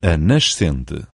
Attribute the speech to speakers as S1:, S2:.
S1: a nascente.